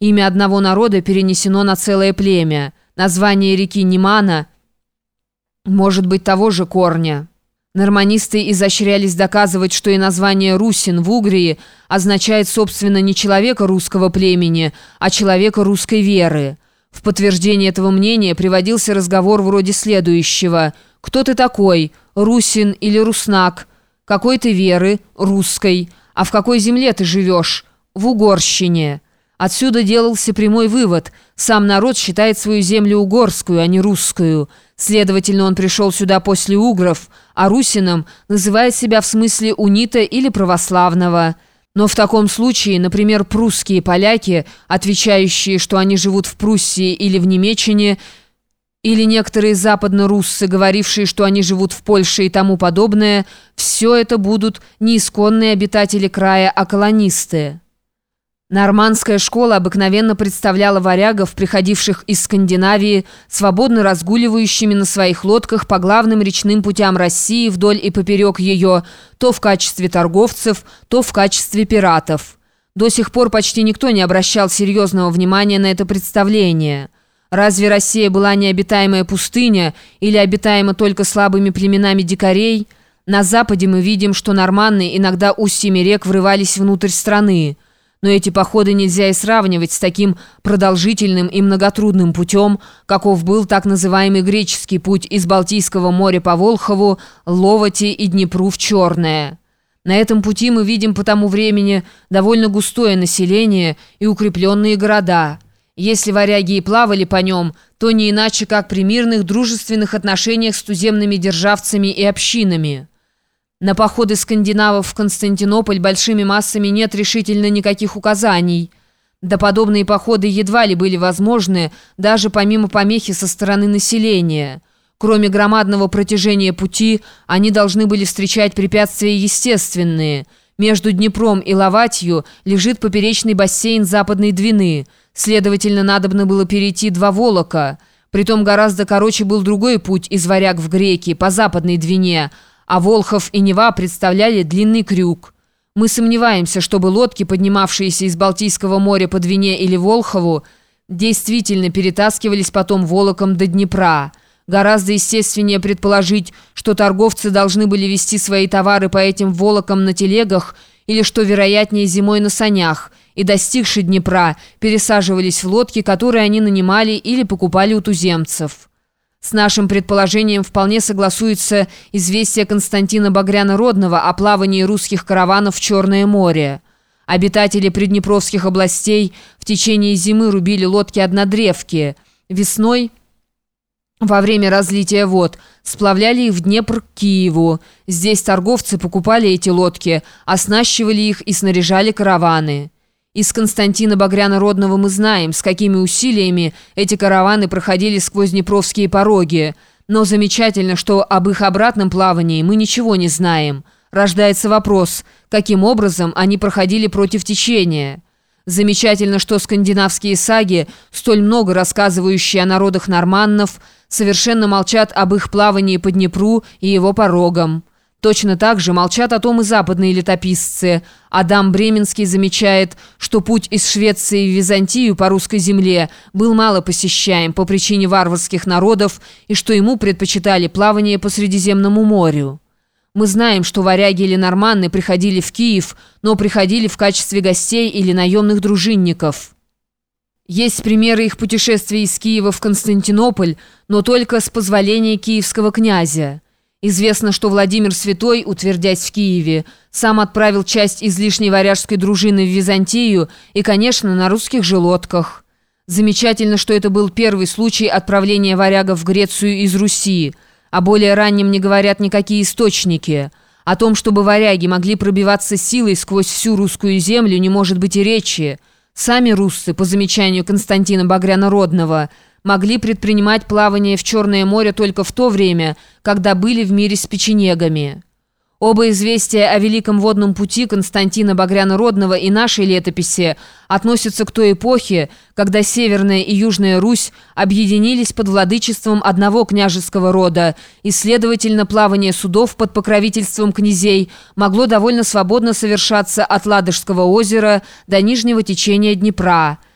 Имя одного народа перенесено на целое племя. Название реки Немана может быть того же корня. Норманисты изощрялись доказывать, что и название «Русин» в Угрии означает, собственно, не человека русского племени, а человека русской веры. В подтверждение этого мнения приводился разговор вроде следующего. «Кто ты такой? Русин или Руснак? Какой ты веры? Русской. А в какой земле ты живешь? В Угорщине». Отсюда делался прямой вывод. Сам народ считает свою землю угорскую, а не русскую. Следовательно, он пришел сюда после угров, а русином называет себя в смысле унита или православного. Но в таком случае, например, прусские поляки, отвечающие, что они живут в Пруссии или в Немеччине, или некоторые западно-руссы, говорившие, что они живут в Польше и тому подобное, все это будут не исконные обитатели края, а колонисты. Нормандская школа обыкновенно представляла варягов, приходивших из Скандинавии, свободно разгуливающими на своих лодках по главным речным путям России вдоль и поперек ее, то в качестве торговцев, то в качестве пиратов. До сих пор почти никто не обращал серьезного внимания на это представление. Разве Россия была необитаемая пустыня или обитаема только слабыми племенами дикарей? На Западе мы видим, что норманны иногда устьями рек врывались внутрь страны – но эти походы нельзя и сравнивать с таким продолжительным и многотрудным путем, каков был так называемый греческий путь из Балтийского моря по Волхову, Ловоти и Днепру в Черное. На этом пути мы видим по тому времени довольно густое население и укрепленные города. Если варяги и плавали по нем, то не иначе, как при мирных дружественных отношениях с туземными державцами и общинами. На походы скандинавов в Константинополь большими массами нет решительно никаких указаний. Да подобные походы едва ли были возможны, даже помимо помехи со стороны населения. Кроме громадного протяжения пути, они должны были встречать препятствия естественные. Между Днепром и Лаватью лежит поперечный бассейн Западной Двины. Следовательно, надобно было перейти два волока. Притом гораздо короче был другой путь из Варяг в Греки, по Западной Двине – а Волхов и Нева представляли длинный крюк. Мы сомневаемся, чтобы лодки, поднимавшиеся из Балтийского моря по Двине или Волхову, действительно перетаскивались потом волоком до Днепра. Гораздо естественнее предположить, что торговцы должны были вести свои товары по этим волокам на телегах или, что вероятнее, зимой на санях, и, достигши Днепра, пересаживались в лодки, которые они нанимали или покупали у туземцев. С нашим предположением вполне согласуется известие Константина Багряна-Родного о плавании русских караванов в Черное море. Обитатели приднепровских областей в течение зимы рубили лодки-однодревки. Весной, во время разлития вод, сплавляли их в Днепр к Киеву. Здесь торговцы покупали эти лодки, оснащивали их и снаряжали караваны. Из Константина Багряна-Родного мы знаем, с какими усилиями эти караваны проходили сквозь Днепровские пороги. Но замечательно, что об их обратном плавании мы ничего не знаем. Рождается вопрос, каким образом они проходили против течения. Замечательно, что скандинавские саги, столь много рассказывающие о народах норманнов, совершенно молчат об их плавании по Днепру и его порогам. Точно так же молчат о том и западные летописцы. Адам Бременский замечает, что путь из Швеции в Византию по русской земле был мало посещаем по причине варварских народов и что ему предпочитали плавание по Средиземному морю. Мы знаем, что варяги или норманны приходили в Киев, но приходили в качестве гостей или наемных дружинников. Есть примеры их путешествий из Киева в Константинополь, но только с позволения киевского князя. Известно, что Владимир Святой, утвердясь в Киеве, сам отправил часть излишней варяжской дружины в Византию и, конечно, на русских же лодках. Замечательно, что это был первый случай отправления варягов в Грецию из Руси. О более раннем не говорят никакие источники. О том, чтобы варяги могли пробиваться силой сквозь всю русскую землю, не может быть и речи. Сами руссы, по замечанию Константина Багряна-Родного, могли предпринимать плавание в Черное море только в то время, когда были в мире с печенегами. Оба известия о Великом водном пути Константина Багряна-Родного и нашей летописи относятся к той эпохе, когда Северная и Южная Русь объединились под владычеством одного княжеского рода, и, следовательно, плавание судов под покровительством князей могло довольно свободно совершаться от Ладожского озера до нижнего течения Днепра –